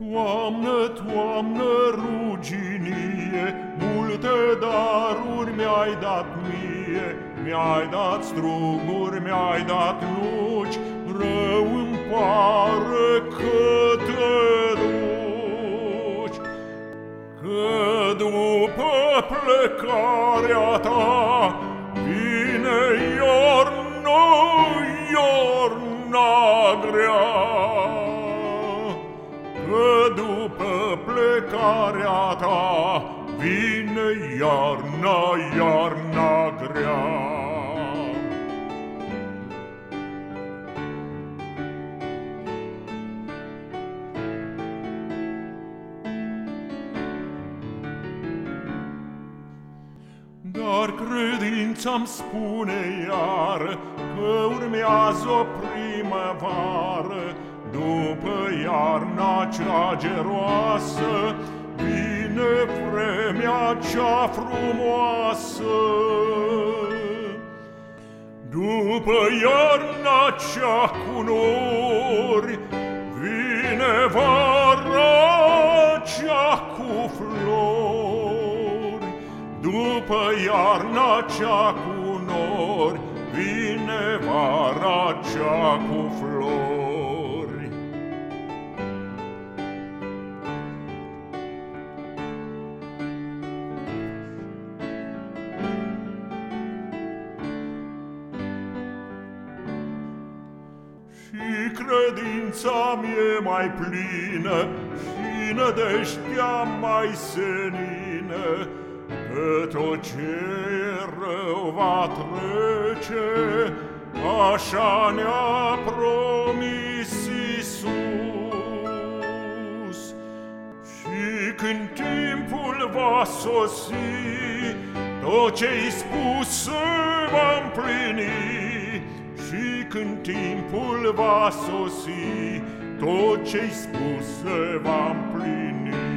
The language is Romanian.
Toamnă, toamnă, ruginie, Multe daruri mi-ai dat mie, Mi-ai dat struguri, mi-ai dat nuci, Rău îmi pare că te duci. Că după plecarea ta Vine iarna, iarna grea, Că după plecarea ta Vine iarna, iarna grea. Dar credința-mi spune iar Că urmează o primăvară. după iarna cea geroasă Vine vremea cea frumoasă. După iarna cea cu nori Vine vara cea cu flori. După iarna cea cu nori Vine vara cea cu flori credința mie mai plină Și nădejdea mai senină. Că tot ce rău va trece Așa ne-a promis Iisus. Și când timpul va sosi Tot ce-i spus se va împlini și când timpul va sosi, tot ce-i spus se va împlini.